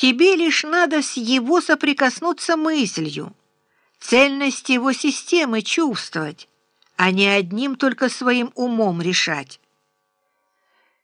Тебе лишь надо с его соприкоснуться мыслью, цельность его системы чувствовать, а не одним только своим умом решать.